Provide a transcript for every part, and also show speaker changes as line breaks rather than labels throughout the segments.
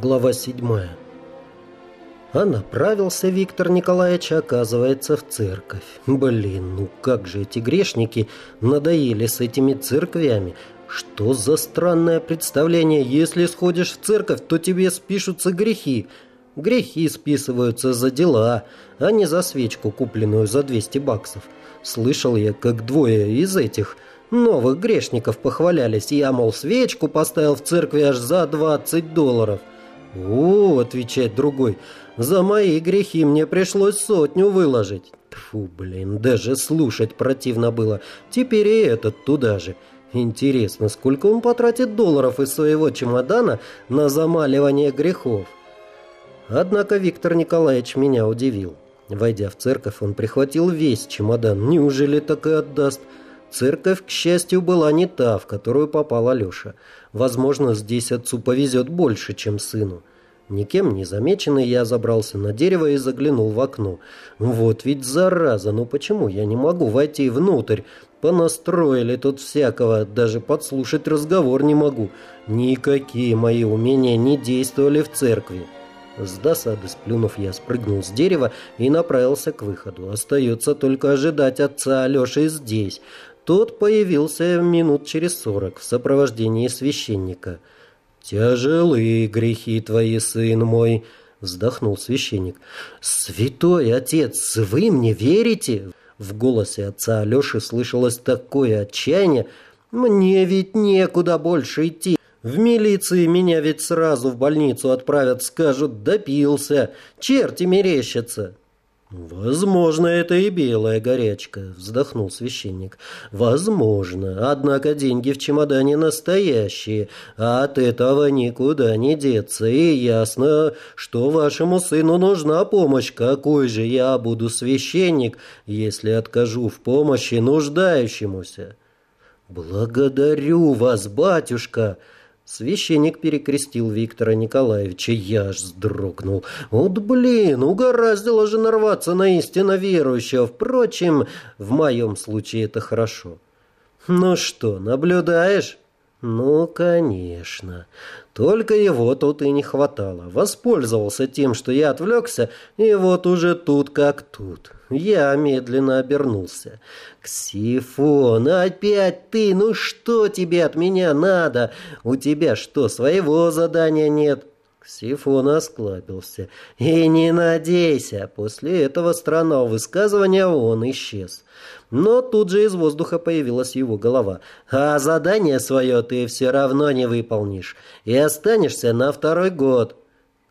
Глава 7 А направился Виктор Николаевич, оказывается, в церковь. Блин, ну как же эти грешники надоели с этими церквями. Что за странное представление, если сходишь в церковь, то тебе спишутся грехи. Грехи списываются за дела, а не за свечку, купленную за 200 баксов. Слышал я, как двое из этих новых грешников похвалялись. Я, мол, свечку поставил в церкви аж за 20 долларов. «О, — отвечает другой, — за мои грехи мне пришлось сотню выложить». Фу, блин, даже слушать противно было. Теперь и этот туда же. Интересно, сколько он потратит долларов из своего чемодана на замаливание грехов? Однако Виктор Николаевич меня удивил. Войдя в церковь, он прихватил весь чемодан. Неужели так и отдаст? Церковь, к счастью, была не та, в которую попал Алеша. Возможно, здесь отцу повезет больше, чем сыну. Никем не замеченный, я забрался на дерево и заглянул в окно. Вот ведь зараза, ну почему я не могу войти внутрь? Понастроили тут всякого, даже подслушать разговор не могу. Никакие мои умения не действовали в церкви. С досады сплюнув, я спрыгнул с дерева и направился к выходу. Остается только ожидать отца Алеши здесь. Тот появился минут через сорок в сопровождении священника. «Тяжелые грехи твои, сын мой!» — вздохнул священник. «Святой отец, вы мне верите?» В голосе отца Алеши слышалось такое отчаяние. «Мне ведь некуда больше идти. В милиции меня ведь сразу в больницу отправят, скажут, допился. Черти мерещатся». «Возможно, это и белая горячка», — вздохнул священник. «Возможно. Однако деньги в чемодане настоящие, а от этого никуда не деться. И ясно, что вашему сыну нужна помощь. Какой же я буду священник, если откажу в помощи нуждающемуся?» «Благодарю вас, батюшка!» Священник перекрестил Виктора Николаевича. Я аж вздрогнул. Вот блин, угораздило же нарваться на истинно верующего. Впрочем, в моем случае это хорошо. Ну что, наблюдаешь? Ну, конечно. Только его тут и не хватало. Воспользовался тем, что я отвлекся, и вот уже тут как тут. Я медленно обернулся. «Ксифон, опять ты? Ну что тебе от меня надо? У тебя что, своего задания нет?» Ксифон осклабился. «И не надейся!» После этого странного высказывания он исчез. Но тут же из воздуха появилась его голова. «А задание свое ты все равно не выполнишь, и останешься на второй год».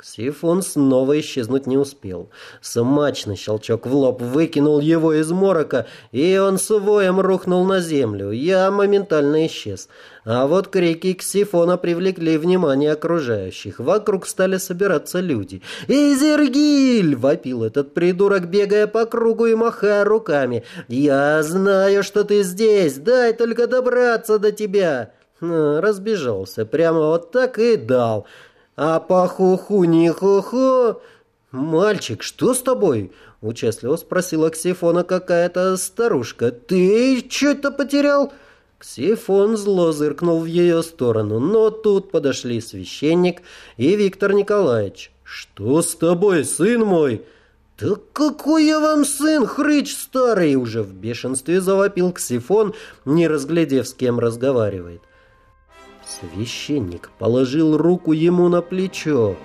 Ксифон снова исчезнуть не успел. Смачный щелчок в лоб выкинул его из морока, и он с воем рухнул на землю. Я моментально исчез. А вот крики Ксифона привлекли внимание окружающих. Вокруг стали собираться люди. «Изергиль!» — вопил этот придурок, бегая по кругу и махая руками. «Я знаю, что ты здесь! Дай только добраться до тебя!» Разбежался. Прямо вот так и дал. А по хуху не хуху... «Мальчик, что с тобой?» — участливо спросила Ксифона какая-то старушка. «Ты что-то потерял?» Ксифон зло зыркнул в ее сторону, но тут подошли священник и Виктор Николаевич. «Что с тобой, сын мой?» «Да какой я вам сын, хрыч старый!» Уже в бешенстве завопил Ксифон, не разглядев, с кем разговаривает. Священник положил руку ему на плечо.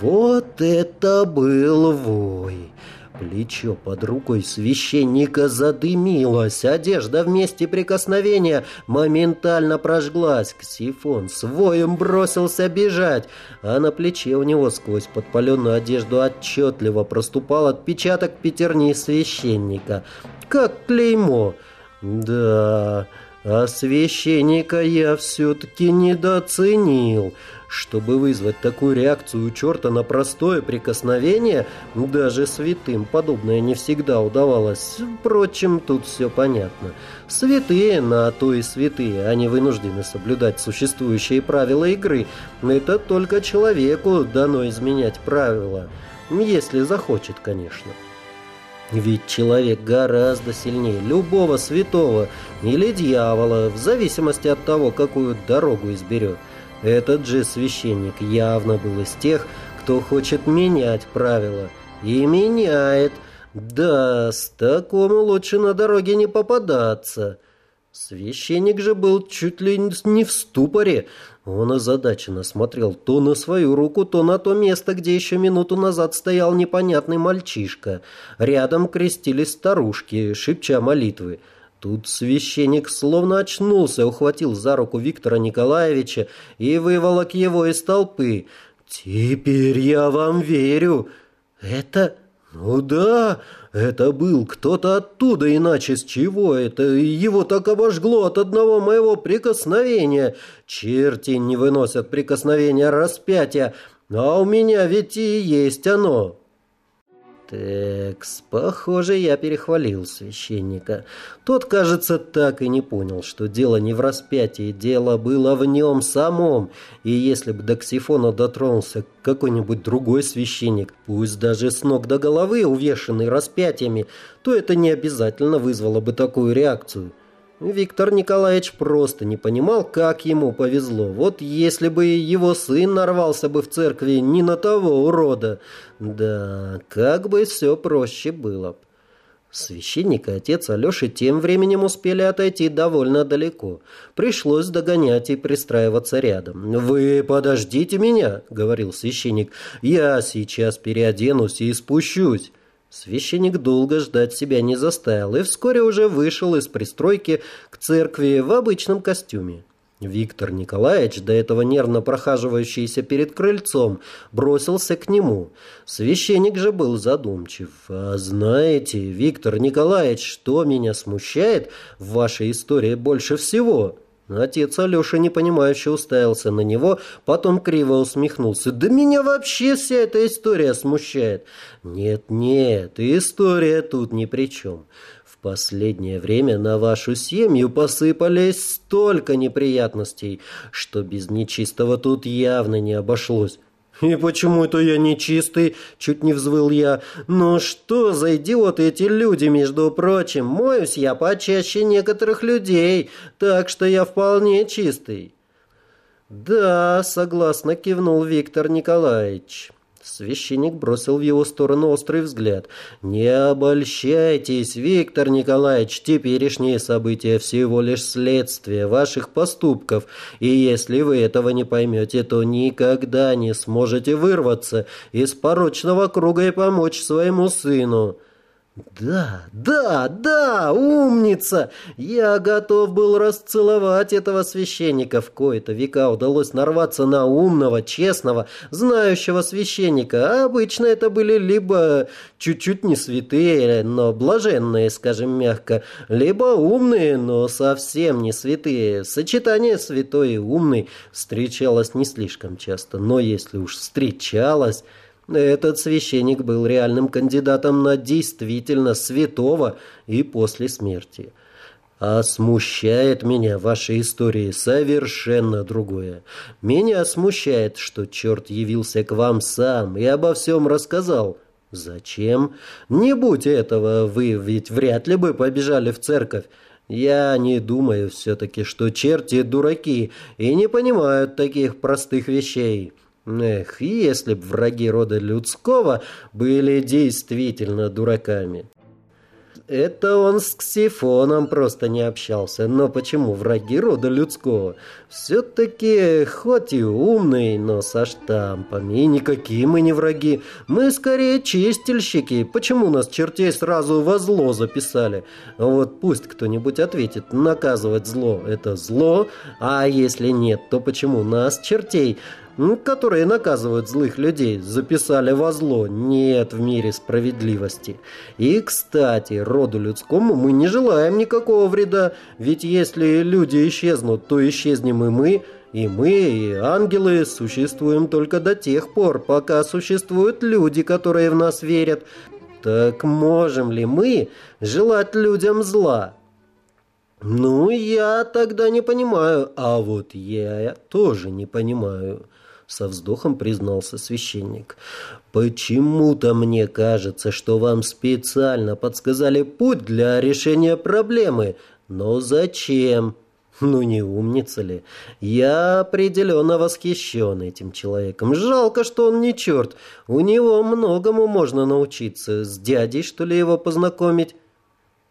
Вот это был вой! Плечо под рукой священника задымилось, одежда в месте прикосновения моментально прожглась. Ксифон с воем бросился бежать, а на плече у него сквозь подпаленную одежду отчетливо проступал отпечаток пятерни священника. Как клеймо. Да... А священника я все-таки недооценил. Чтобы вызвать такую реакцию у черта на простое прикосновение, даже святым подобное не всегда удавалось. Впрочем, тут все понятно. Святые, на то и святые, они вынуждены соблюдать существующие правила игры. Это только человеку дано изменять правила. Если захочет, конечно. Ведь человек гораздо сильнее любого святого или дьявола, в зависимости от того, какую дорогу изберет. Этот же священник явно был из тех, кто хочет менять правила. И меняет. Да, с такому лучше на дороге не попадаться. Священник же был чуть ли не в ступоре. Он озадаченно смотрел то на свою руку, то на то место, где еще минуту назад стоял непонятный мальчишка. Рядом крестились старушки, шепча молитвы. Тут священник словно очнулся, ухватил за руку Виктора Николаевича и выволок его из толпы. «Теперь я вам верю. Это... Ну да, это был кто-то оттуда, иначе с чего это? Его так обожгло от одного моего прикосновения. Черти не выносят прикосновения распятия, а у меня ведь и есть оно». Текс, похоже, я перехвалил священника. Тот, кажется, так и не понял, что дело не в распятии, дело было в нем самом. И если бы до Ксифона дотронулся какой-нибудь другой священник, пусть даже с ног до головы увешанный распятиями, то это не обязательно вызвало бы такую реакцию. Виктор Николаевич просто не понимал, как ему повезло. Вот если бы его сын нарвался бы в церкви не на того урода. Да, как бы все проще было. Священник и отец Алеши тем временем успели отойти довольно далеко. Пришлось догонять и пристраиваться рядом. «Вы подождите меня», — говорил священник. «Я сейчас переоденусь и спущусь». Священник долго ждать себя не заставил и вскоре уже вышел из пристройки к церкви в обычном костюме. Виктор Николаевич, до этого нервно прохаживающийся перед крыльцом, бросился к нему. Священник же был задумчив. «А знаете, Виктор Николаевич, что меня смущает в вашей истории больше всего?» Отец Алеша непонимающе уставился на него, потом криво усмехнулся. «Да меня вообще вся эта история смущает!» «Нет-нет, история тут ни при чем. В последнее время на вашу семью посыпались столько неприятностей, что без нечистого тут явно не обошлось. «И почему это я нечистый?» – чуть не взвыл я. «Ну что за идиоты эти люди, между прочим? Моюсь я почаще некоторых людей, так что я вполне чистый». «Да», – согласно кивнул Виктор Николаевич. Священник бросил в его сторону острый взгляд. «Не обольщайтесь, Виктор Николаевич, теперешние события всего лишь следствие ваших поступков, и если вы этого не поймете, то никогда не сможете вырваться из порочного круга и помочь своему сыну». «Да, да, да, умница! Я готов был расцеловать этого священника. В кои-то века удалось нарваться на умного, честного, знающего священника. Обычно это были либо чуть-чуть не святые, но блаженные, скажем мягко, либо умные, но совсем не святые. Сочетание святой и умный встречалось не слишком часто, но если уж встречалось... Этот священник был реальным кандидатом на действительно святого и после смерти. А смущает меня в вашей истории совершенно другое. Меня смущает, что черт явился к вам сам и обо всем рассказал. Зачем? Не будь этого, вы ведь вряд ли бы побежали в церковь. Я не думаю все-таки, что черти дураки и не понимают таких простых вещей. Эх, если б враги рода людского были действительно дураками. Это он с Ксифоном просто не общался. Но почему враги рода людского? Все-таки, хоть и умный, но со штампами. И никакие мы не враги. Мы скорее чистильщики. Почему нас чертей сразу во зло записали? Вот пусть кто-нибудь ответит. Наказывать зло – это зло. А если нет, то почему нас, чертей, которые наказывают злых людей, записали во зло. Нет в мире справедливости. И, кстати, роду людскому мы не желаем никакого вреда, ведь если люди исчезнут, то исчезнем и мы, и мы, и ангелы существуем только до тех пор, пока существуют люди, которые в нас верят. Так можем ли мы желать людям зла? Ну, я тогда не понимаю, а вот я тоже не понимаю со вздохом признался священник. «Почему-то мне кажется, что вам специально подсказали путь для решения проблемы. Но зачем?» Ну не умница ли? Я определенно восхищен этим человеком. Жалко, что он не черт. У него многому можно научиться. С дядей, что ли, его познакомить?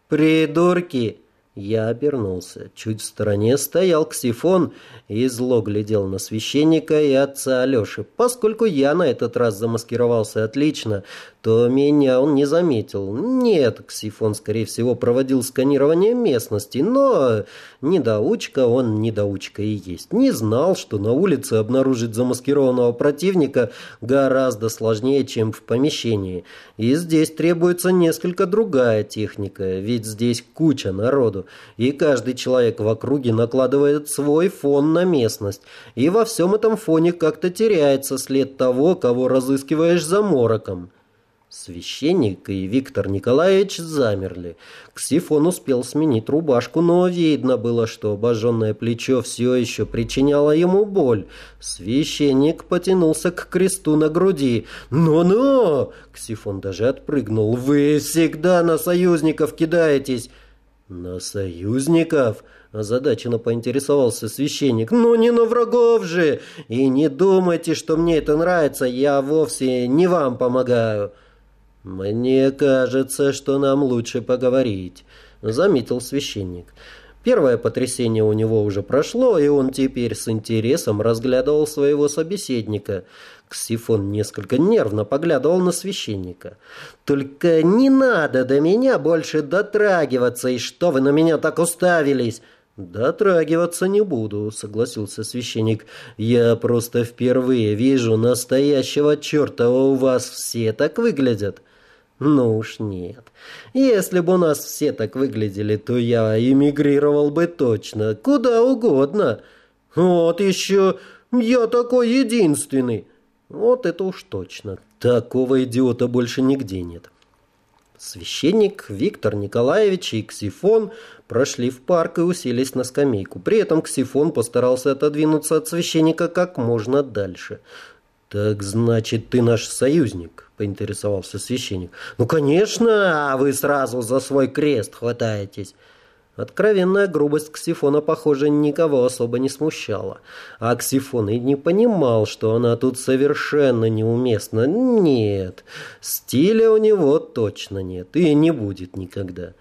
Придурки! Я обернулся. Чуть в стороне стоял Ксифон и зло глядел на священника и отца Алеши. Поскольку я на этот раз замаскировался отлично, то меня он не заметил. Нет, Ксифон, скорее всего, проводил сканирование местности, но недоучка он недоучка и есть. Не знал, что на улице обнаружить замаскированного противника гораздо сложнее, чем в помещении. И здесь требуется несколько другая техника, ведь здесь куча народу и каждый человек в округе накладывает свой фон на местность, и во всем этом фоне как-то теряется след того, кого разыскиваешь за мороком. Священник и Виктор Николаевич замерли. Ксифон успел сменить рубашку, но видно было, что обожженное плечо все еще причиняло ему боль. Священник потянулся к кресту на груди. «Ну-ну!» Ксифон даже отпрыгнул. «Вы всегда на союзников кидаетесь!» «На союзников?» – озадаченно поинтересовался священник. «Ну не на врагов же! И не думайте, что мне это нравится, я вовсе не вам помогаю!» «Мне кажется, что нам лучше поговорить», – заметил священник. Первое потрясение у него уже прошло, и он теперь с интересом разглядывал своего собеседника – Ксифон несколько нервно поглядывал на священника. «Только не надо до меня больше дотрагиваться, и что вы на меня так уставились?» «Дотрагиваться не буду», — согласился священник. «Я просто впервые вижу настоящего черта, у вас все так выглядят». «Ну уж нет. Если бы у нас все так выглядели, то я эмигрировал бы точно, куда угодно. Вот еще я такой единственный». Вот это уж точно. Такого идиота больше нигде нет. Священник Виктор Николаевич и Ксифон прошли в парк и уселись на скамейку. При этом Ксифон постарался отодвинуться от священника как можно дальше. «Так значит, ты наш союзник?» – поинтересовался священник. «Ну, конечно, а вы сразу за свой крест хватаетесь». Откровенная грубость Ксифона, похоже, никого особо не смущала. А Ксифон и не понимал, что она тут совершенно неуместна. Нет, стиля у него точно нет и не будет никогда.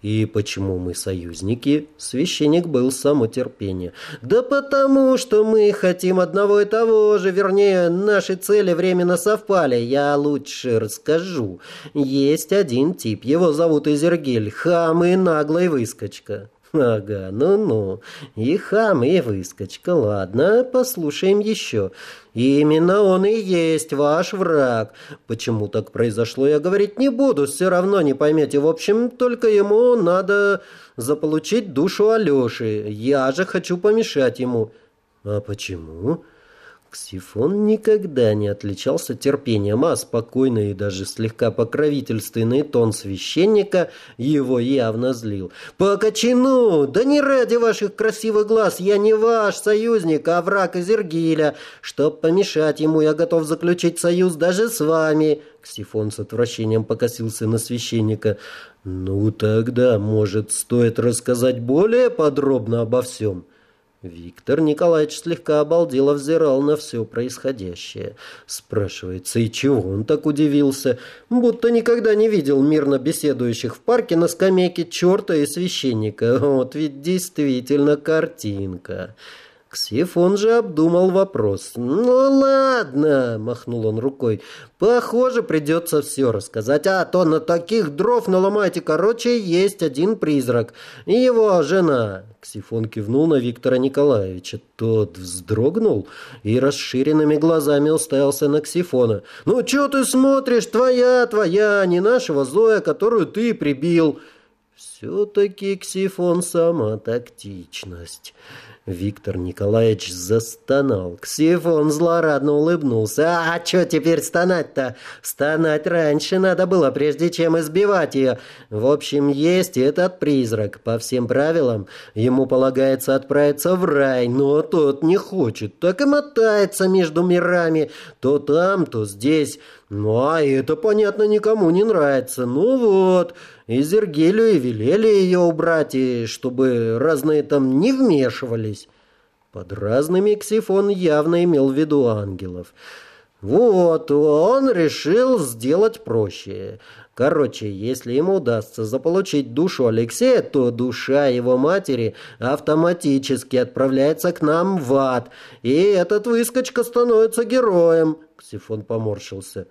И почему мы союзники? Священник был само терпение. Да потому, что мы хотим одного и того же, вернее, наши цели временно совпали. Я лучше расскажу. Есть один тип, его зовут Изергиль, хам и наглый выскочка. Ага, ну-ну. И хам, и выскочка. Ладно, послушаем еще. Именно он и есть ваш враг. Почему так произошло, я говорить не буду. Все равно не поймете. В общем, только ему надо заполучить душу Алеши. Я же хочу помешать ему. А почему? Ксифон никогда не отличался терпением, а спокойный и даже слегка покровительственный тон священника его явно злил. «Покачину! Да не ради ваших красивых глаз! Я не ваш союзник, а враг Изергиля! Чтоб помешать ему, я готов заключить союз даже с вами!» Ксифон с отвращением покосился на священника. «Ну тогда, может, стоит рассказать более подробно обо всем?» Виктор Николаевич слегка обалдело взирал на все происходящее. Спрашивается, и чего он так удивился? Будто никогда не видел мирно беседующих в парке на скамейке черта и священника. Вот ведь действительно картинка. Ксифон же обдумал вопрос. «Ну ладно», — махнул он рукой, — «похоже, придется все рассказать, а то на таких дров наломайте. Короче, есть один призрак. И его жена». Ксифон кивнул на Виктора Николаевича. Тот вздрогнул и расширенными глазами уставился на Ксифона. «Ну, что ты смотришь? Твоя, твоя, не нашего Зоя, которую ты прибил». Все-таки Ксифон сама тактичность. Виктор Николаевич застонал. Ксифон злорадно улыбнулся. «А что теперь стонать-то? Стонать раньше надо было, прежде чем избивать ее. В общем, есть этот призрак. По всем правилам, ему полагается отправиться в рай, но тот не хочет. Так и мотается между мирами. То там, то здесь. Ну, а это, понятно, никому не нравится. Ну вот, и Зергелю и велели ее убрать, и чтобы разные там не вмешивались. Под разными Ксифон явно имел в виду ангелов. Вот, он решил сделать проще. Короче, если ему удастся заполучить душу Алексея, то душа его матери автоматически отправляется к нам в ад, и этот выскочка становится героем. Ксифон поморщился.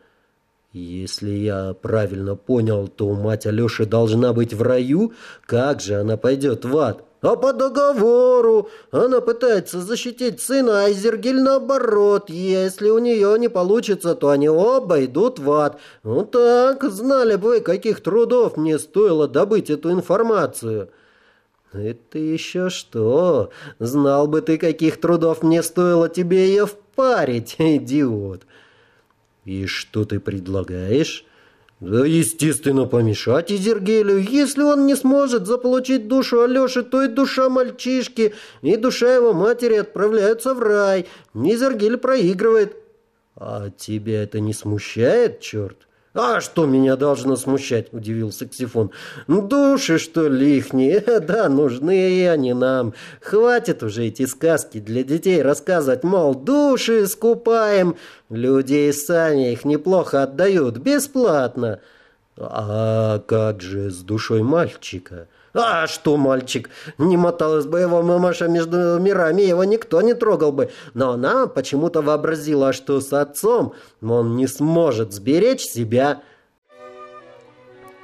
Если я правильно понял, то мать Алеши должна быть в раю? Как же она пойдет в ад? А по договору она пытается защитить сына, а Изергиль наоборот. Если у нее не получится, то они оба идут в ад. Ну так, знали бы вы, каких трудов мне стоило добыть эту информацию. Это еще что? Знал бы ты, каких трудов мне стоило тебе ее впарить, идиот. И что ты предлагаешь? Да, естественно, помешать Изергелю. Если он не сможет заполучить душу Алеши, то и душа мальчишки, и душа его матери отправляются в рай. Изергель проигрывает. А тебя это не смущает, черт? «А что меня должно смущать?» – удивился Ксифон. «Души, что ли, ихние? Да, нужны они нам. Хватит уже эти сказки для детей рассказывать, мол, души скупаем. Люди сами их неплохо отдают, бесплатно». «А как же с душой мальчика?» А что, мальчик, не моталась бы его мамаша между мирами, его никто не трогал бы. Но она почему-то вообразила, что с отцом он не сможет сберечь себя.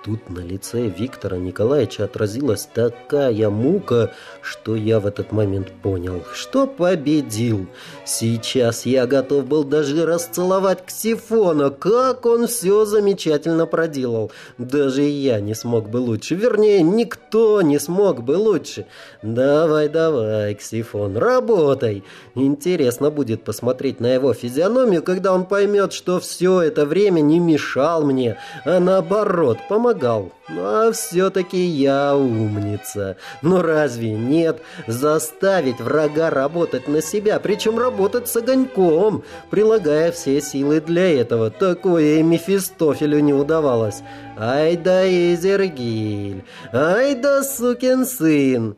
Тут на лице Виктора Николаевича отразилась такая мука, что я в этот момент понял, что победил. Сейчас я готов был даже расцеловать Ксифона, как он все замечательно проделал. Даже я не смог бы лучше, вернее, никто не смог бы лучше. Давай, давай, Ксифон, работай. Интересно будет посмотреть на его физиономию, когда он поймет, что все это время не мешал мне, а наоборот, помогал. А все-таки я умница. Но разве нет? Заставить врага работать на себя, причем работать с огоньком, прилагая все силы для этого. Такое и Мефистофелю не удавалось. Ай да Изергиль, ай да сукин сын.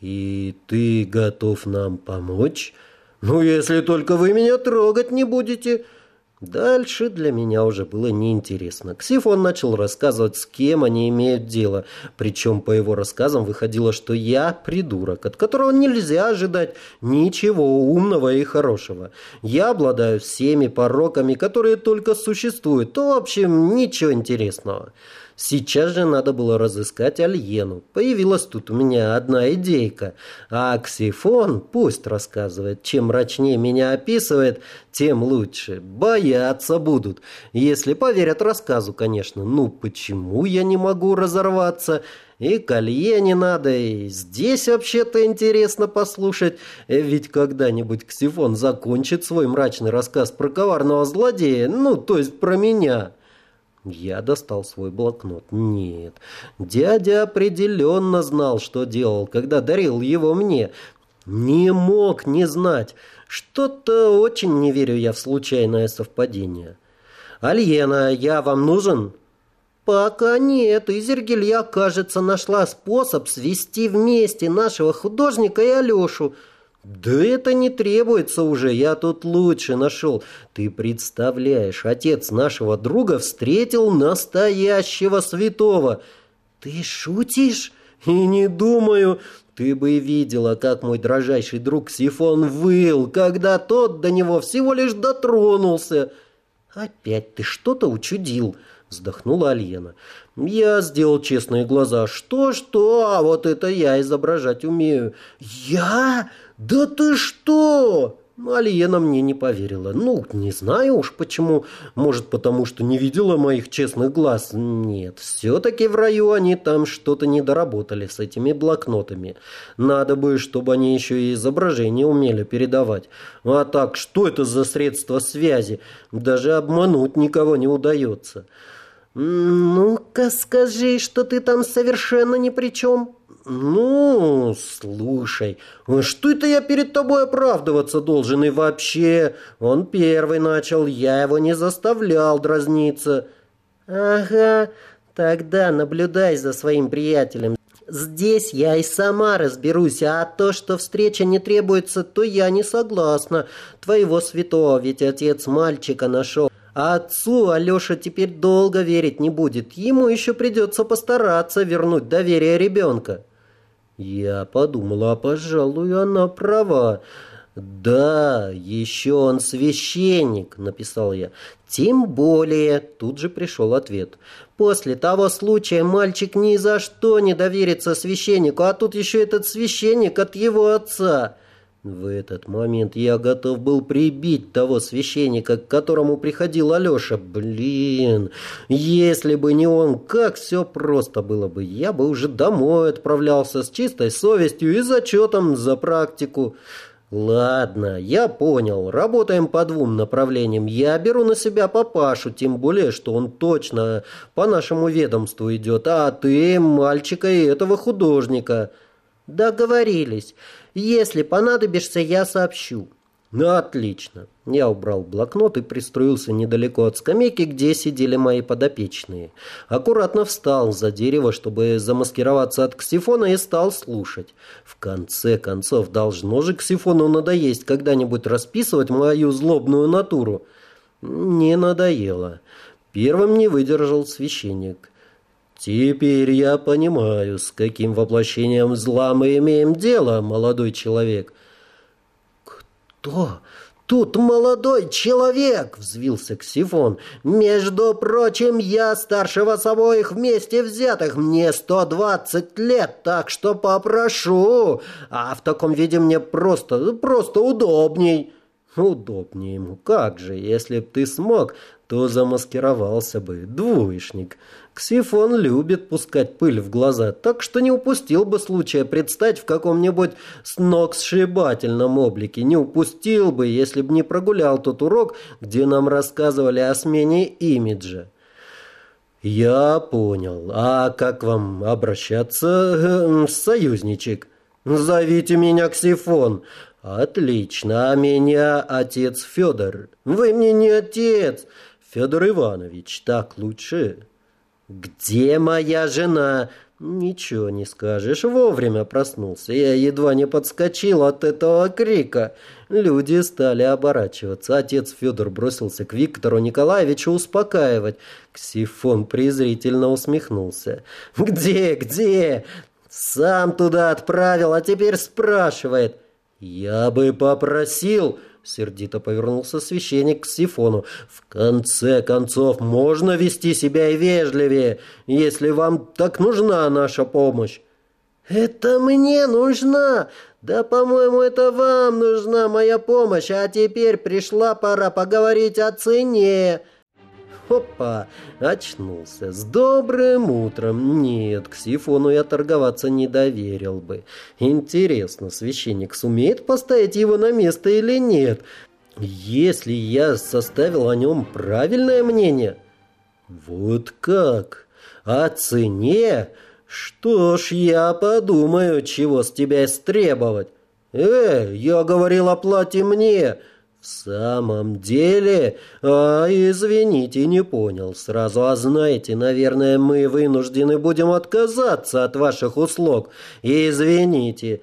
И ты готов нам помочь? Ну, если только вы меня трогать не будете... Дальше для меня уже было неинтересно. Ксифон начал рассказывать, с кем они имеют дело. Причем по его рассказам выходило, что я придурок, от которого нельзя ожидать ничего умного и хорошего. Я обладаю всеми пороками, которые только существуют. В общем, ничего интересного. Сейчас же надо было разыскать Альену. Появилась тут у меня одна идейка. А Аксифон пусть рассказывает. Чем мрачнее меня описывает, тем лучше. Бояться будут. Если поверят рассказу, конечно. Ну, почему я не могу разорваться? И колье не надо, и здесь вообще-то интересно послушать. Ведь когда-нибудь Ксифон закончит свой мрачный рассказ про коварного злодея, ну, то есть про меня». Я достал свой блокнот. Нет, дядя определенно знал, что делал, когда дарил его мне. Не мог не знать. Что-то очень не верю я в случайное совпадение. «Альена, я вам нужен?» «Пока нет. Изергилья, кажется, нашла способ свести вместе нашего художника и Алешу». «Да это не требуется уже, я тут лучше нашел. Ты представляешь, отец нашего друга встретил настоящего святого». «Ты шутишь?» «И не думаю. Ты бы видела, как мой дрожайший друг Сифон выл, когда тот до него всего лишь дотронулся». «Опять ты что-то учудил», — вздохнула Альена. «Я сделал честные глаза. Что-что, а вот это я изображать умею». «Я?» «Да ты что?» Алиена мне не поверила. Ну, не знаю уж почему. Может, потому что не видела моих честных глаз. Нет, все-таки в раю они там что-то не доработали с этими блокнотами. Надо бы, чтобы они еще и изображения умели передавать. А так, что это за средство связи? Даже обмануть никого не удается. «Ну-ка скажи, что ты там совершенно ни при чем». «Ну, слушай, что это я перед тобой оправдываться должен? И вообще, он первый начал, я его не заставлял дразниться». «Ага, тогда наблюдай за своим приятелем. Здесь я и сама разберусь, а то, что встреча не требуется, то я не согласна. Твоего святого ведь отец мальчика нашел. А отцу Алеша теперь долго верить не будет. Ему еще придется постараться вернуть доверие ребенка». Я подумала, пожалуй, она права. «Да, еще он священник», — написал я. «Тем более», — тут же пришел ответ. «После того случая мальчик ни за что не доверится священнику, а тут еще этот священник от его отца». В этот момент я готов был прибить того священника, к которому приходил Алеша. Блин, если бы не он, как все просто было бы. Я бы уже домой отправлялся с чистой совестью и зачетом за практику. Ладно, я понял. Работаем по двум направлениям. Я беру на себя папашу, тем более, что он точно по нашему ведомству идет, а ты мальчика и этого художника. Договорились. Если понадобишься, я сообщу». «Ну, отлично». Я убрал блокнот и пристроился недалеко от скамейки, где сидели мои подопечные. Аккуратно встал за дерево, чтобы замаскироваться от ксифона и стал слушать. В конце концов, должно же ксифону надоесть когда-нибудь расписывать мою злобную натуру. Не надоело. Первым не выдержал священник. «Теперь я понимаю, с каким воплощением зла мы имеем дело, молодой человек».
«Кто? Тут молодой человек!» — взвился Ксифон. «Между прочим, я старше вас обоих вместе взятых. Мне сто двадцать лет, так что попрошу. А в таком виде мне просто, просто удобней».
«Удобнее ему. Как же, если б ты смог, то замаскировался бы. Двоечник». Ксифон любит пускать пыль в глаза, так что не упустил бы случая предстать в каком-нибудь сногсшибательном облике. Не упустил бы, если бы не прогулял тот урок, где нам рассказывали о смене имиджа. «Я понял. А как вам обращаться, э, союзничек?» «Зовите меня Ксифон». «Отлично. А меня отец Федор». «Вы мне не отец. Федор Иванович. Так лучше». «Где моя жена?» «Ничего не скажешь, вовремя проснулся. Я едва не подскочил от этого крика. Люди стали оборачиваться. Отец Федор бросился к Виктору Николаевичу успокаивать. Ксифон презрительно усмехнулся. «Где, где? Сам туда отправил, а теперь спрашивает». «Я бы попросил...» Сердито повернулся священник к Сифону. «В конце концов, можно вести себя и вежливее, если вам так нужна наша помощь».
«Это мне нужна! Да, по-моему, это вам нужна моя помощь, а теперь пришла пора поговорить о цене!»
Опа, очнулся. С добрым утром. Нет, к Сифону я торговаться не доверил бы. Интересно, священник сумеет поставить его на место или нет? Если я составил о нем правильное мнение? Вот как? О цене? Что ж, я подумаю, чего с тебя истребовать. Э, я говорил о плате мне. «В самом деле? А, извините, не понял сразу. А знаете, наверное, мы вынуждены будем отказаться от ваших услуг. Извините».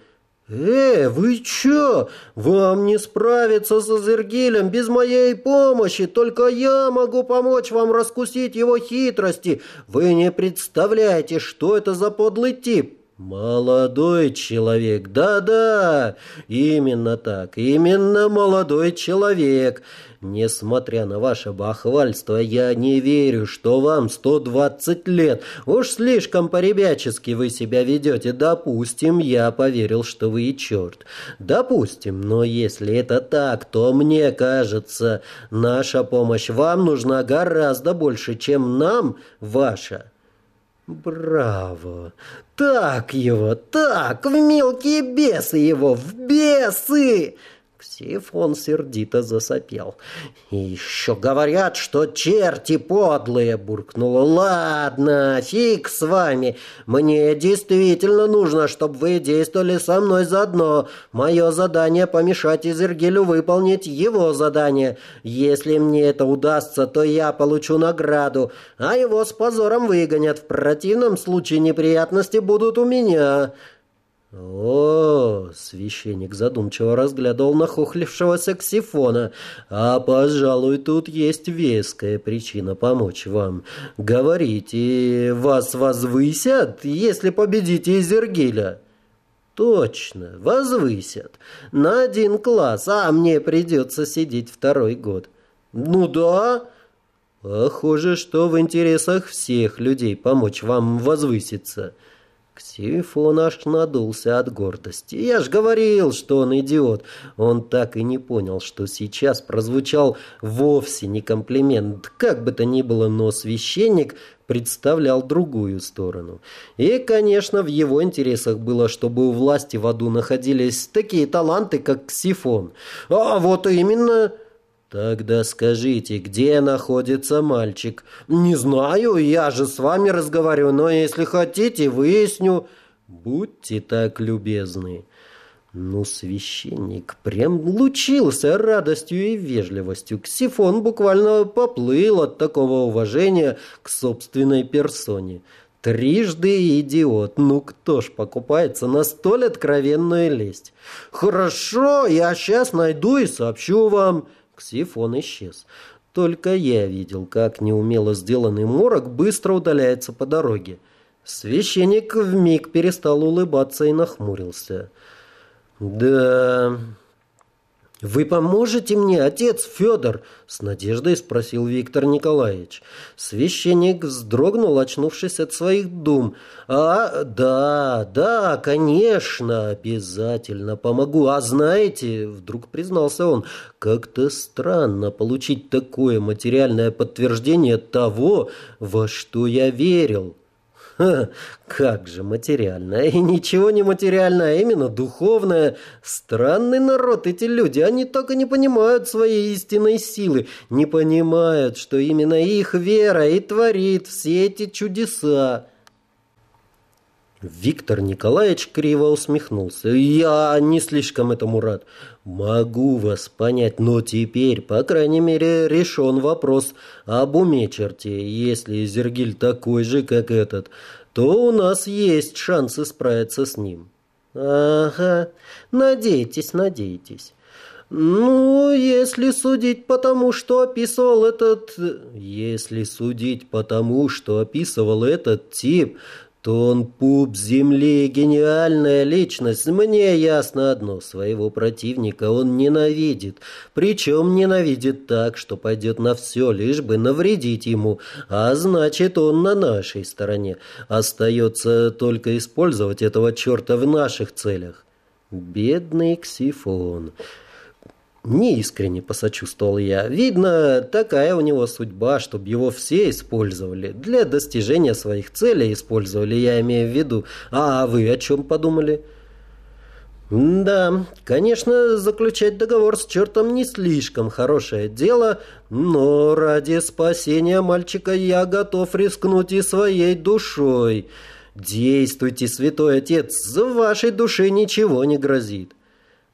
«Э, вы чё? Вам не справиться с Азергилем без моей помощи. Только я могу помочь вам раскусить его хитрости. Вы не представляете, что это за подлый тип. «Молодой человек, да-да, именно так, именно молодой человек. Несмотря на ваше бахвальство, я не верю, что вам 120 лет. Уж слишком по-ребячески вы себя ведете. Допустим, я поверил, что вы и черт. Допустим, но если это так, то мне кажется, наша помощь вам нужна гораздо больше, чем нам ваша». Браво! Так его, так, в мелкие бесы его, в бесы! Ксифон сердито засопел. «И еще говорят, что черти подлые!» — буркнула. «Ладно, фиг с вами. Мне действительно нужно, чтобы вы действовали со мной заодно. Мое задание — помешать Изергилю выполнить его задание. Если мне это удастся, то я получу награду, а его с позором выгонят. В противном случае неприятности будут у меня». «О!» — священник задумчиво разглядывал нахохлившегося ксифона. «А, пожалуй, тут есть веская причина помочь вам. Говорите, вас возвысят, если победите Изергиля?» «Точно, возвысят. На один класс, а мне придется сидеть второй год». «Ну да». «Похоже, что в интересах всех людей помочь вам возвыситься». Ксифон аж надулся от гордости. Я ж говорил, что он идиот. Он так и не понял, что сейчас прозвучал вовсе не комплимент. Как бы то ни было, но священник представлял другую сторону. И, конечно, в его интересах было, чтобы у власти в аду находились такие таланты, как Ксифон. А вот именно... «Тогда скажите, где находится мальчик?» «Не знаю, я же с вами разговариваю, но если хотите, выясню». «Будьте так любезны». Ну, священник прям лучился радостью и вежливостью. Ксифон буквально поплыл от такого уважения к собственной персоне. Трижды идиот. Ну, кто ж покупается на столь откровенную лесть? «Хорошо, я сейчас найду и сообщу вам». Ксифон исчез. Только я видел, как неумело сделанный морок быстро удаляется по дороге. Священник вмиг перестал улыбаться и нахмурился. «Да, «Вы поможете мне, отец Федор?» — с надеждой спросил Виктор Николаевич. Священник вздрогнул, очнувшись от своих дум. «А, да, да, конечно, обязательно помогу. А знаете, — вдруг признался он, — как-то странно получить такое материальное подтверждение того, во что я верил». Как же материальное. И ничего не материальное, а именно духовное. Странный народ эти люди. Они так и не понимают своей истинной силы. Не понимают, что именно их вера и творит все эти чудеса. Виктор Николаевич криво усмехнулся. «Я не слишком этому рад. Могу вас понять, но теперь, по крайней мере, решен вопрос об уме черте. Если Зергиль такой же, как этот, то у нас есть шансы справиться с ним». «Ага, надейтесь, надейтесь». «Ну, если судить по тому, что описывал этот... Если судить по тому, что описывал этот тип, то он пуп земли, гениальная личность. Мне ясно одно, своего противника он ненавидит. Причем ненавидит так, что пойдет на все, лишь бы навредить ему. А значит, он на нашей стороне. Остается только использовать этого черта в наших целях. Бедный Ксифон. Неискренне посочувствовал я. Видно, такая у него судьба, чтобы его все использовали. Для достижения своих целей использовали, я имею в виду. А вы о чем подумали? Да, конечно, заключать договор с чертом не слишком хорошее дело, но ради спасения мальчика я готов рискнуть и своей душой. Действуйте, святой отец, за вашей душе ничего не грозит.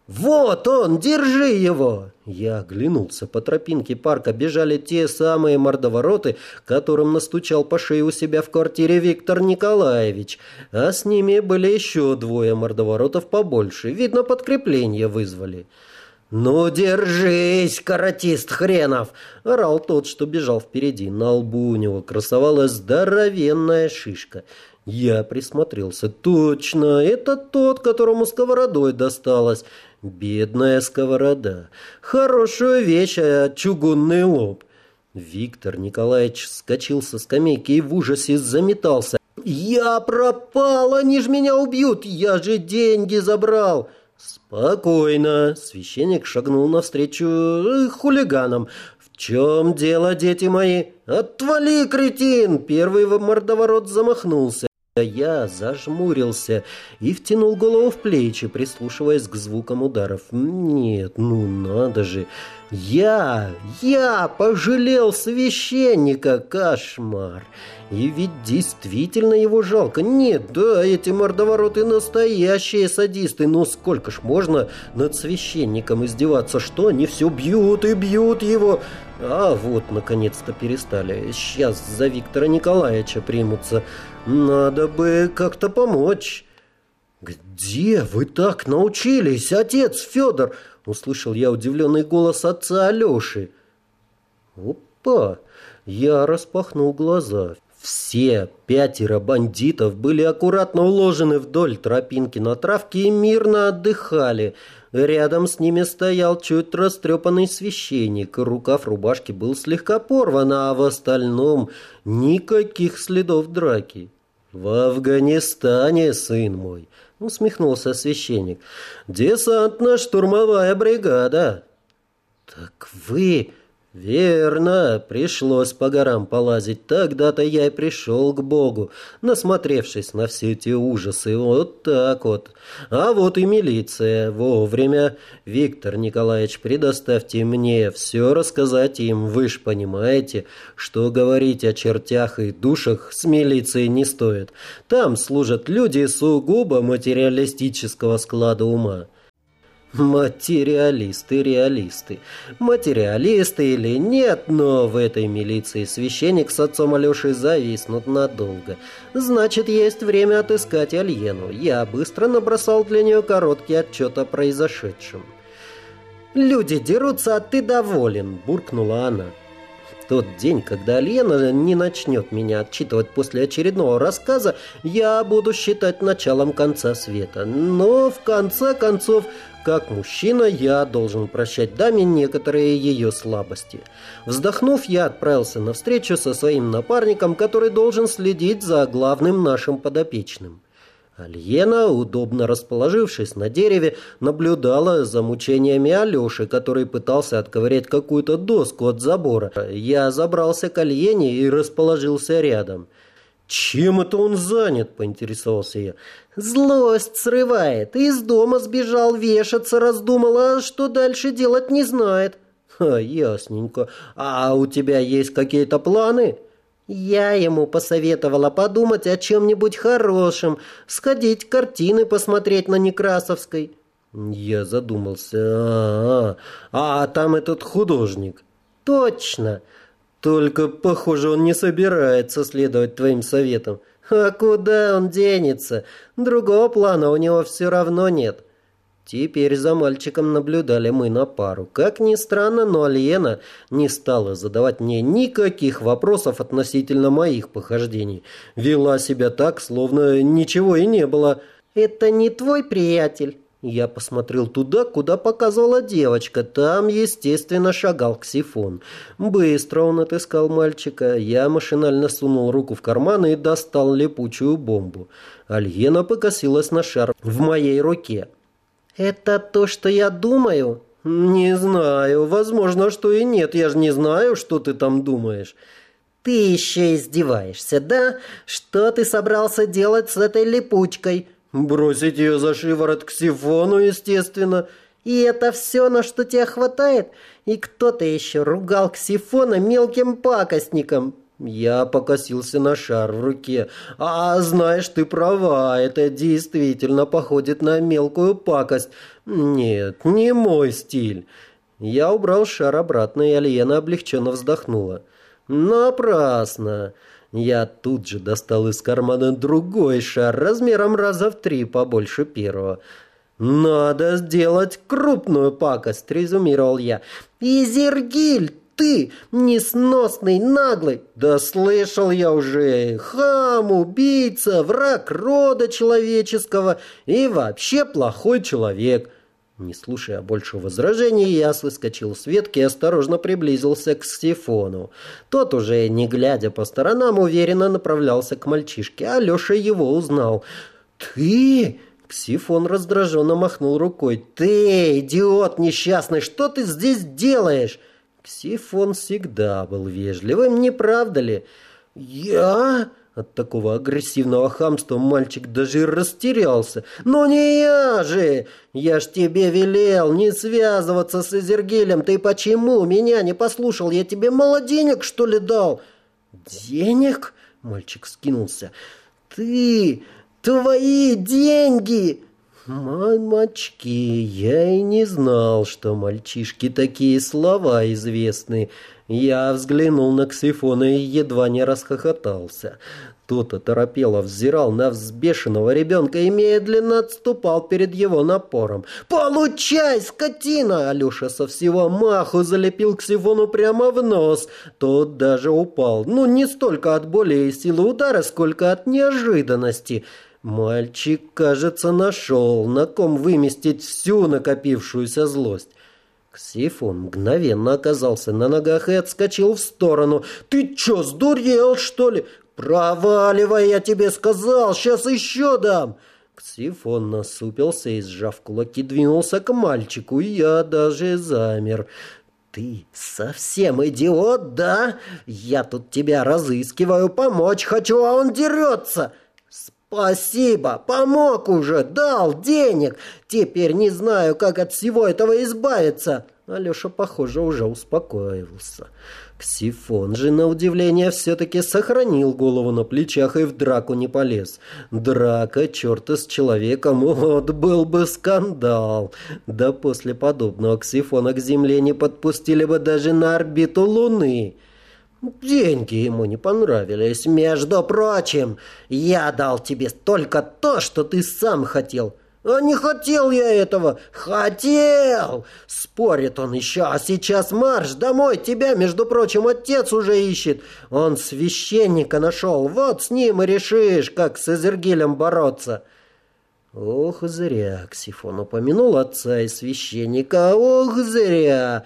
«Вот он! Держи его!» Я оглянулся. По тропинке парка бежали те самые мордовороты, которым настучал по шее у себя в квартире Виктор Николаевич. А с ними были еще двое мордоворотов побольше. Видно, подкрепление вызвали. «Ну, держись, каратист хренов!» — орал тот, что бежал впереди. На лбу у него красовалась здоровенная шишка. Я присмотрелся. «Точно, это тот, которому сковородой досталось. Бедная сковорода. Хорошая вещь, а чугунный лоб. Виктор Николаевич вскочил со скамейки и в ужасе заметался. «Я пропал! Они же меня убьют! Я же деньги забрал!» «Спокойно!» Священник шагнул навстречу э, хулиганам. «В чем дело, дети мои?» «Отвали, кретин!» Первый мордоворот замахнулся. Я зажмурился и втянул голову в плечи, прислушиваясь к звукам ударов. Нет, ну надо же. Я, я пожалел священника, кошмар. И ведь действительно его жалко. Нет, да, эти мордовороты настоящие садисты. Ну сколько ж можно над священником издеваться? Что они все бьют и бьют его? А вот, наконец-то перестали. Сейчас за Виктора Николаевича примутся. Надо бы как-то помочь. «Где вы так научились, отец Федор?» Услышал я удивленный голос отца Алеши. «Опа!» Я распахнул глаза. Все пятеро бандитов были аккуратно уложены вдоль тропинки на травке и мирно отдыхали. Рядом с ними стоял чуть растрепанный священник. Рукав рубашки был слегка порван, а в остальном никаких следов драки. «В Афганистане, сын мой», — усмехнулся священник, — «десантно-штурмовая бригада». «Так вы «Верно, пришлось по горам полазить. Тогда-то я и пришел к Богу, насмотревшись на все эти ужасы. Вот так вот. А вот и милиция. Вовремя. Виктор Николаевич, предоставьте мне все рассказать им. Вы ж понимаете, что говорить о чертях и душах с милицией не стоит. Там служат люди сугубо материалистического склада ума». Материалисты, реалисты. Материалисты или нет, но в этой милиции священник с отцом Алешей зависнут надолго. Значит, есть время отыскать Альену. Я быстро набросал для нее короткий отчет о произошедшем. «Люди дерутся, а ты доволен», – буркнула она тот день, когда Альена не начнет меня отчитывать после очередного рассказа, я буду считать началом конца света. Но в конце концов, как мужчина, я должен прощать даме некоторые ее слабости. Вздохнув, я отправился на встречу со своим напарником, который должен следить за главным нашим подопечным. Альена, удобно расположившись на дереве, наблюдала за мучениями Алеши, который пытался отковырять какую-то доску от забора. Я забрался к Альене и расположился рядом. «Чем это он занят?» – поинтересовался я. «Злость срывает. Из дома сбежал вешаться, раздумал, а что дальше делать не знает». «Ха, ясненько. А у тебя есть какие-то планы?» Я ему посоветовала подумать о чем-нибудь хорошем, сходить картины посмотреть на Некрасовской. Я задумался. А, -а, а, а там этот художник. Точно. Только, похоже, он не собирается следовать твоим советам. А куда он денется? Другого плана у него все равно нет. Теперь за мальчиком наблюдали мы на пару. Как ни странно, но Альена не стала задавать мне никаких вопросов относительно моих похождений. Вела себя так, словно ничего и не было. «Это не твой приятель?» Я посмотрел туда, куда показывала девочка. Там, естественно, шагал Ксифон. Быстро он отыскал мальчика. Я машинально сунул руку в карман и достал липучую бомбу. Альена покосилась на шар в моей руке. «Это то, что я думаю?» «Не знаю. Возможно, что и нет. Я же не знаю, что ты там думаешь». «Ты еще издеваешься, да? Что ты собрался делать с этой липучкой?» «Бросить ее за шиворот к сифону, естественно». «И это все, на что тебе хватает? И кто-то еще ругал Ксифона мелким пакостником?» Я покосился на шар в руке. «А, знаешь, ты права, это действительно походит на мелкую пакость. Нет, не мой стиль». Я убрал шар обратно, и Альена облегченно вздохнула. «Напрасно!» Я тут же достал из кармана другой шар, размером раза в три побольше первого. «Надо сделать крупную пакость», — резюмировал я. «Изергиль, ты, несносный, наглый. Да слышал я уже. Хам, убийца, враг рода человеческого и вообще плохой человек. Не слушая больше возражений, я соскочил с ветки и осторожно приблизился к Стефону. Тот уже, не глядя по сторонам, уверенно направлялся к мальчишке. Алеша его узнал. «Ты?» Псифон раздраженно махнул рукой. «Ты, идиот несчастный, что ты здесь делаешь?» Ксифон всегда был вежливым, не правда ли? «Я?» От такого агрессивного хамства мальчик даже растерялся. «Но не я же! Я ж тебе велел не связываться с Эзергилем. Ты почему меня не послушал? Я тебе мало денег, что ли, дал?» «Денег?» — мальчик скинулся. «Ты... твои деньги!» «Мамочки, я и не знал, что мальчишки такие слова известны. Я взглянул на Ксифона и едва не расхохотался. Тот оторопело взирал на взбешенного ребенка и медленно отступал перед его напором. «Получай, скотина!» Алеша со всего маху залепил Ксифону прямо в нос. Тот даже упал. Ну, не столько от боли и силы удара, сколько от неожиданности. Мальчик, кажется, нашел, на ком выместить всю накопившуюся злость. Ксифон мгновенно оказался на ногах и отскочил в сторону. «Ты чё, сдурел, что ли? Проваливай, я тебе сказал, сейчас еще дам!» Ксифон насупился и, сжав кулаки, двинулся к мальчику, и я даже замер. «Ты совсем идиот, да? Я тут тебя разыскиваю, помочь хочу, а он дерется!» «Спасибо! Помог уже! Дал денег! Теперь не знаю, как от всего этого избавиться!» Алеша, похоже, уже успокоился. Ксифон же, на удивление, все-таки сохранил голову на плечах и в драку не полез. Драка, черта с человеком, вот был бы скандал. Да после подобного Ксифона к Земле не подпустили бы даже на орбиту Луны. Деньги ему не понравились. Между прочим, я дал тебе только то, что ты сам хотел. А не хотел я этого. Хотел. Спорит он еще. А сейчас марш домой. Тебя, между прочим, отец уже ищет. Он священника нашел. Вот с ним и решишь, как с Эзергилем бороться. Ох, зря Ксифон упомянул отца и священника. Ох, зря.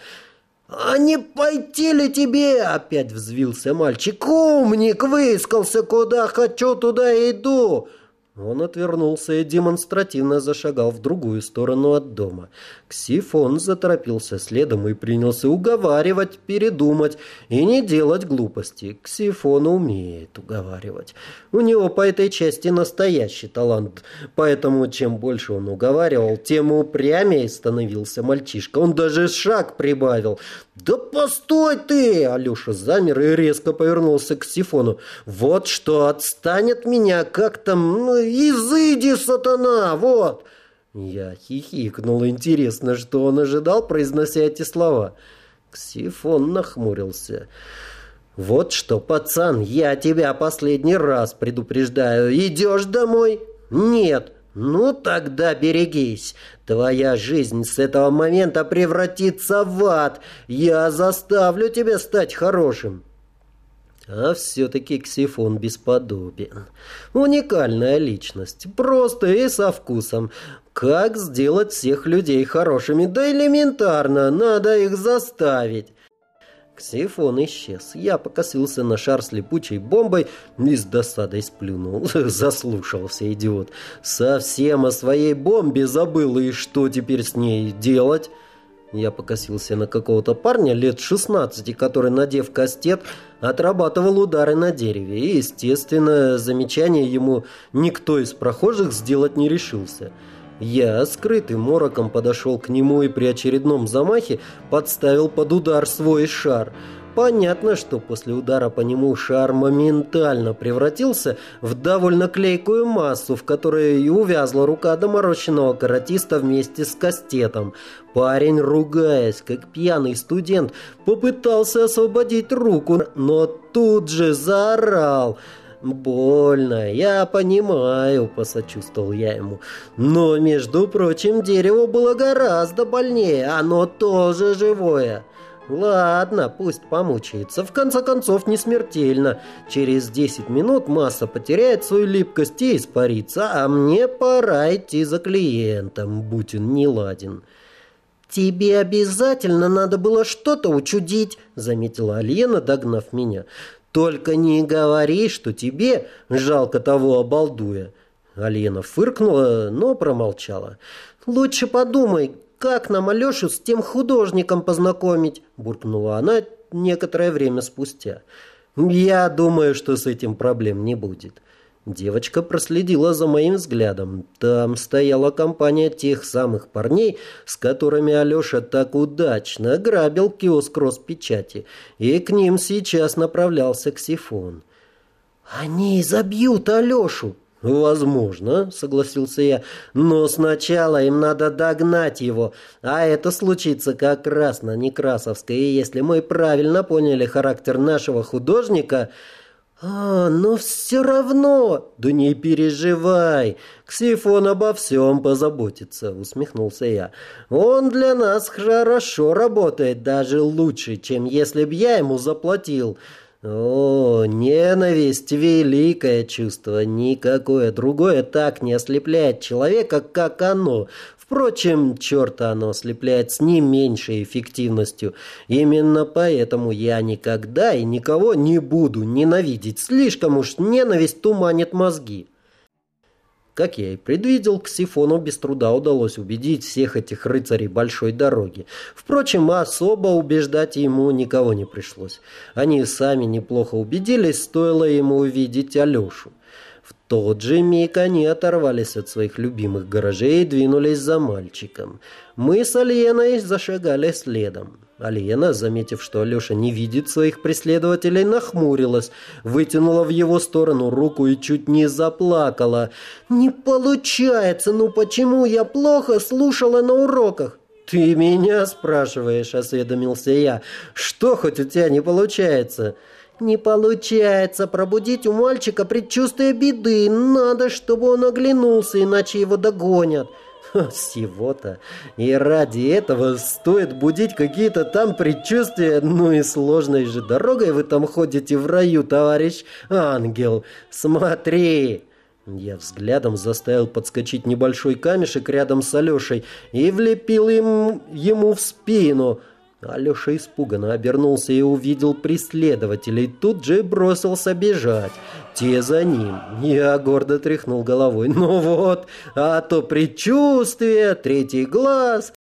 «А не пойти ли тебе?» — опять взвился мальчик. «Умник выискался, куда хочу, туда иду!» Он отвернулся и демонстративно зашагал в другую сторону от дома. Ксифон заторопился следом и принялся уговаривать, передумать и не делать глупости. Ксифон умеет уговаривать. У него по этой части настоящий талант, поэтому чем больше он уговаривал, тем упрямее становился мальчишка. Он даже шаг прибавил. «Да постой ты!» Алеша замер и резко повернулся к Сифону. «Вот что, отстанет меня, как там... Ну, изыди, сатана, вот!» Я хихикнул. Интересно, что он ожидал, произнося эти слова. Ксифон нахмурился. «Вот что, пацан, я тебя последний раз предупреждаю. Идешь домой?» «Нет». «Ну тогда берегись. Твоя жизнь с этого момента превратится в ад. Я заставлю тебя стать хорошим». А все-таки Ксифон бесподобен. Уникальная личность. Просто и со вкусом. Как сделать всех людей хорошими? Да элементарно. Надо их заставить. Ксифон исчез. Я покосился на шар с липучей бомбой и с досадой сплюнул. Заслушался идиот. Совсем о своей бомбе забыл, и что теперь с ней делать? Я покосился на какого-то парня лет 16, который, надев кастет, отрабатывал удары на дереве. И, естественно, замечание ему никто из прохожих сделать не решился. Я, скрытым мороком, подошел к нему и при очередном замахе подставил под удар свой шар. Понятно, что после удара по нему шар моментально превратился в довольно клейкую массу, в которой и увязла рука доморощенного каратиста вместе с кастетом. Парень, ругаясь, как пьяный студент, попытался освободить руку, но тут же заорал – «Больно, я понимаю», — посочувствовал я ему. «Но, между прочим, дерево было гораздо больнее, оно тоже живое». «Ладно, пусть помучается. В конце концов, не смертельно. Через 10 минут масса потеряет свою липкость и испарится, а мне пора идти за клиентом, будь он не ладен». «Тебе обязательно надо было что-то учудить», — заметила Алена, догнав меня. Только не говори, что тебе жалко того обалдуя. Алена фыркнула, но промолчала. Лучше подумай, как нам Алешу с тем художником познакомить, буркнула она некоторое время спустя. Я думаю, что с этим проблем не будет. Девочка проследила за моим взглядом. Там стояла компания тех самых парней, с которыми Алеша так удачно грабил киоск Роспечати, и к ним сейчас направлялся Ксифон.
«Они забьют Алешу!»
«Возможно», — согласился я, — «но сначала им надо догнать его, а это случится как раз на Некрасовской, и если мы правильно поняли характер нашего художника...» «А, но все равно...» «Да не переживай, Ксифон обо всем позаботится», — усмехнулся я. «Он для нас хорошо работает, даже лучше, чем если б я ему заплатил». О, ненависть — великое чувство. Никакое другое так не ослепляет человека, как оно. Впрочем, черта оно ослепляет с не меньшей эффективностью. Именно поэтому я никогда и никого не буду ненавидеть. Слишком уж ненависть туманит мозги. Как я и предвидел, к Сифону без труда удалось убедить всех этих рыцарей большой дороги. Впрочем, особо убеждать ему никого не пришлось. Они сами неплохо убедились, стоило ему увидеть Алешу. Тот же миг они оторвались от своих любимых гаражей и двинулись за мальчиком. Мы с Альеной зашагали следом. Алиена, заметив, что Алеша не видит своих преследователей, нахмурилась, вытянула в его сторону руку и чуть не заплакала. «Не получается! Ну почему я плохо слушала на уроках?» «Ты меня спрашиваешь?» – осведомился я. «Что хоть у тебя не получается?» «Не получается пробудить у мальчика предчувствие беды. Надо, чтобы он оглянулся, иначе его догонят». Всего-то. И ради этого стоит будить какие-то там предчувствия. Ну и сложной же дорогой вы там ходите в раю, товарищ ангел. Смотри!» Я взглядом заставил подскочить небольшой камешек рядом с Алешей и влепил им, ему в спину – Алеша испуганно обернулся и увидел преследователей. Тут же бросился бежать. Те за ним. Я гордо тряхнул головой. Ну вот, а то предчувствие, третий глаз.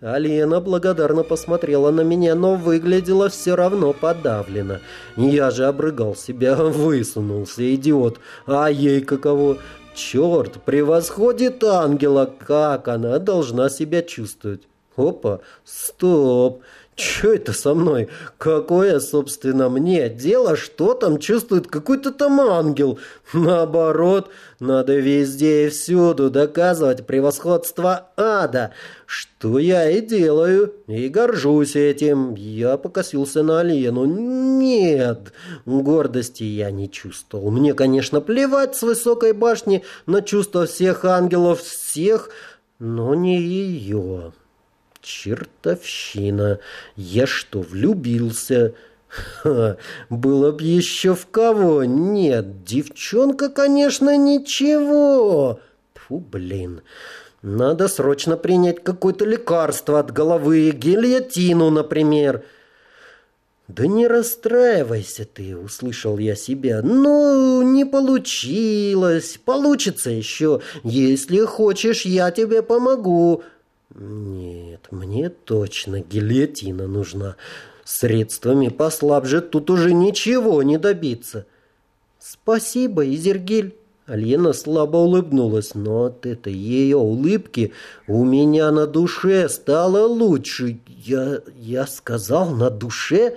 Алена благодарно посмотрела на меня, но выглядела все равно подавлена. Я же обрыгал себя, высунулся, идиот. А ей каково? Черт, превосходит ангела, как она должна себя чувствовать. Опа, стоп, что это со мной? Какое, собственно, мне дело, что там чувствует какой-то там ангел? Наоборот, надо везде и всюду доказывать превосходство ада, что я и делаю, и горжусь этим. Я покосился на Алену. Нет, гордости я не чувствовал. Мне, конечно, плевать с высокой башни на чувства всех ангелов, всех, но не ее. Чертовщина! Я что, влюбился? Ха, было б еще в кого. Нет, девчонка, конечно, ничего. Фу, блин. Надо срочно принять какое-то лекарство от головы, гильотину, например. «Да не расстраивайся ты», — услышал я себя. «Ну, не получилось. Получится еще. Если хочешь, я тебе помогу. Нет, мне точно гильотина нужна. Средствами послабже тут уже ничего не добиться. Спасибо, Изергиль. Алена слабо улыбнулась, но от этой ее улыбки у меня на душе стало лучше. Я, я сказал, на душе?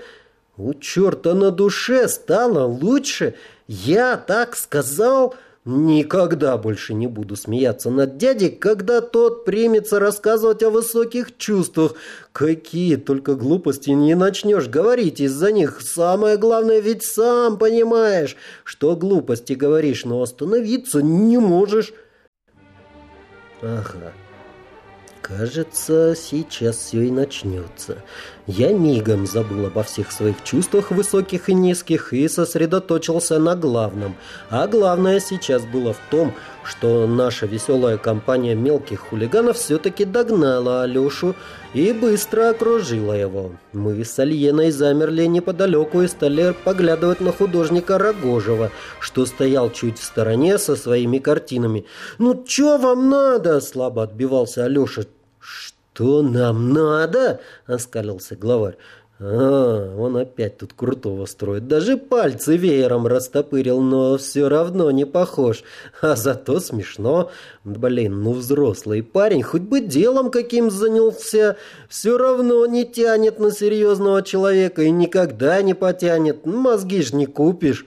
У черта на душе стало лучше? Я так сказал? Никогда больше не буду смеяться над дядей, когда тот примется рассказывать о высоких чувствах. Какие только глупости не начнешь говорить из-за них. Самое главное, ведь сам понимаешь, что глупости говоришь, но остановиться не можешь. Ага. Кажется, сейчас все и начнется. Я мигом забыл обо всех своих чувствах высоких и низких и сосредоточился на главном. А главное сейчас было в том, что наша веселая компания мелких хулиганов все-таки догнала Алешу и быстро окружила его. Мы с Альеной замерли неподалеку и стали поглядывать на художника Рогожева, что стоял чуть в стороне со своими картинами. «Ну, что вам надо?» – слабо отбивался Алеша. «Что нам надо?» — оскалился главарь. А, он опять тут крутого строит. Даже пальцы веером растопырил, но все равно не похож. А зато смешно. Блин, ну взрослый парень, хоть бы делом каким занялся. Все равно не тянет на серьезного человека и никогда не потянет. Мозги ж не купишь.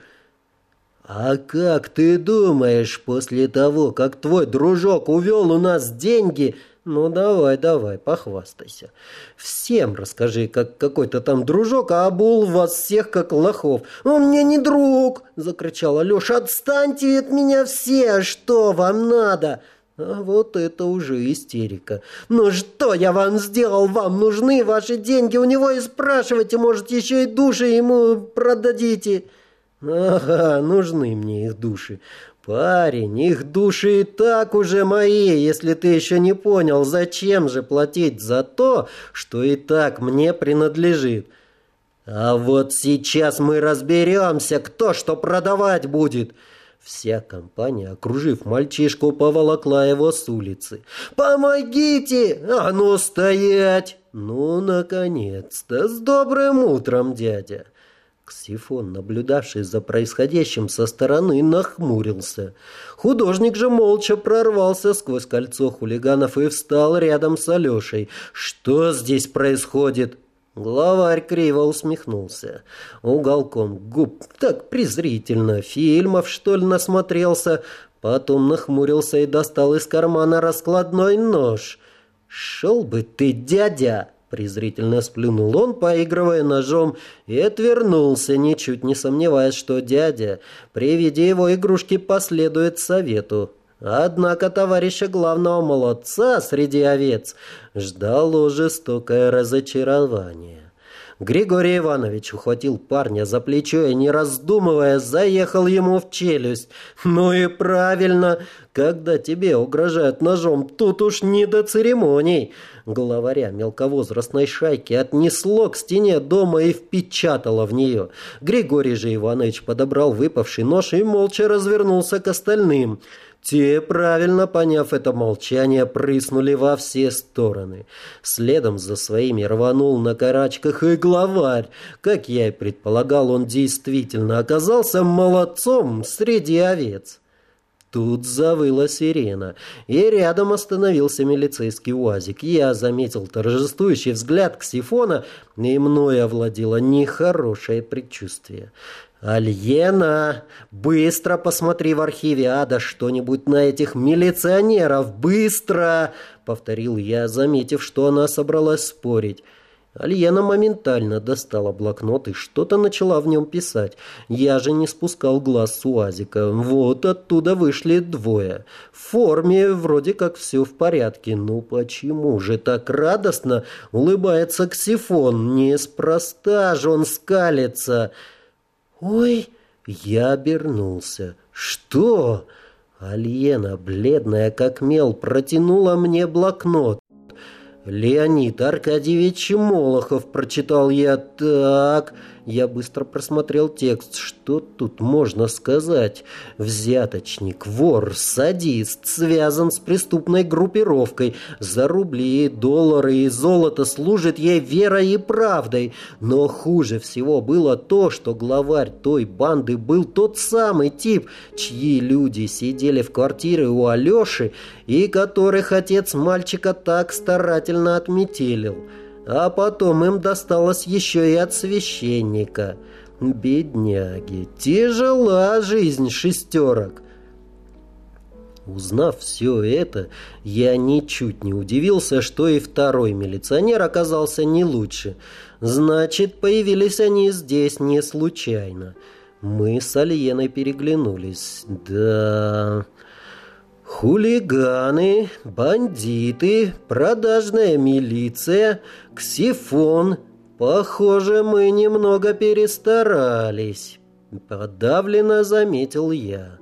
«А как ты думаешь, после того, как твой дружок увел у нас деньги...» «Ну, давай, давай, похвастайся. Всем расскажи, как какой-то там дружок а обул вас всех, как лохов». «Он мне не друг!» — закричал Алеша. «Отстаньте от меня все! Что вам надо?» А вот это уже истерика. «Ну что я вам сделал? Вам нужны ваши деньги? У него и спрашивайте, может, еще и души ему продадите». «Ага, нужны мне их души. «Парень, их души и так уже мои, если ты еще не понял, зачем же платить за то, что и так мне принадлежит. А вот сейчас мы разберемся, кто что продавать будет». Вся компания, окружив мальчишку, поволокла его с улицы. «Помогите! А ну стоять!» «Ну, наконец-то! С добрым утром, дядя!» Ксифон, наблюдавший за происходящим со стороны, нахмурился. Художник же молча прорвался сквозь кольцо хулиганов и встал рядом с Алешей. «Что здесь происходит?» Главарь криво усмехнулся. Уголком губ так презрительно. Фильмов, что ли, насмотрелся? Потом нахмурился и достал из кармана раскладной нож. «Шел бы ты, дядя!» Презрительно сплюнул он, поигрывая ножом, и отвернулся, ничуть не сомневаясь, что дядя при виде его игрушки последует совету. Однако товарища главного молодца среди овец ждало жестокое разочарование. Григорий Иванович ухватил парня за плечо и, не раздумывая, заехал ему в челюсть. «Ну и правильно, когда тебе угрожают ножом, тут уж не до церемоний». Главаря мелковозрастной шайки отнесло к стене дома и впечатало в нее. Григорий же Иванович подобрал выпавший нож и молча развернулся к остальным – те, правильно поняв это молчание, прыснули во все стороны. Следом за своими рванул на карачках и главарь. Как я и предполагал, он действительно оказался молодцом среди овец. Тут завыла сирена, и рядом остановился милицейский УАЗик. Я заметил торжествующий взгляд Ксифона, и мною овладело нехорошее предчувствие. «Альена, быстро посмотри в архиве ада что-нибудь на этих милиционеров, быстро!» — повторил я, заметив, что она собралась спорить. Альена моментально достала блокнот и что-то начала в нем писать. Я же не спускал глаз с уазика. Вот оттуда вышли двое. В форме вроде как все в порядке. Ну почему же так радостно улыбается Ксифон? Неспроста же он скалится. «Ой!» Я обернулся. «Что?» Альена, бледная как мел, протянула мне блокнот. «Леонид Аркадьевич Молохов», — прочитал я. «Так...» Я быстро просмотрел текст. Что тут можно сказать? Взяточник, вор, садист, связан с преступной группировкой. За рубли, доллары и золото служит ей верой и правдой. Но хуже всего было то, что главарь той банды был тот самый тип, чьи люди сидели в квартире у Алеши и которых отец мальчика так старательно отметелил. А потом им досталось еще и от священника. Бедняги, тяжела жизнь шестерок. Узнав все это, я ничуть не удивился, что и второй милиционер оказался не лучше. Значит, появились они здесь не случайно. Мы с Альеной переглянулись. Да... Хулиганы, бандиты, продажная милиция, ксифон. Похоже, мы немного перестарались. Подавленно заметил я.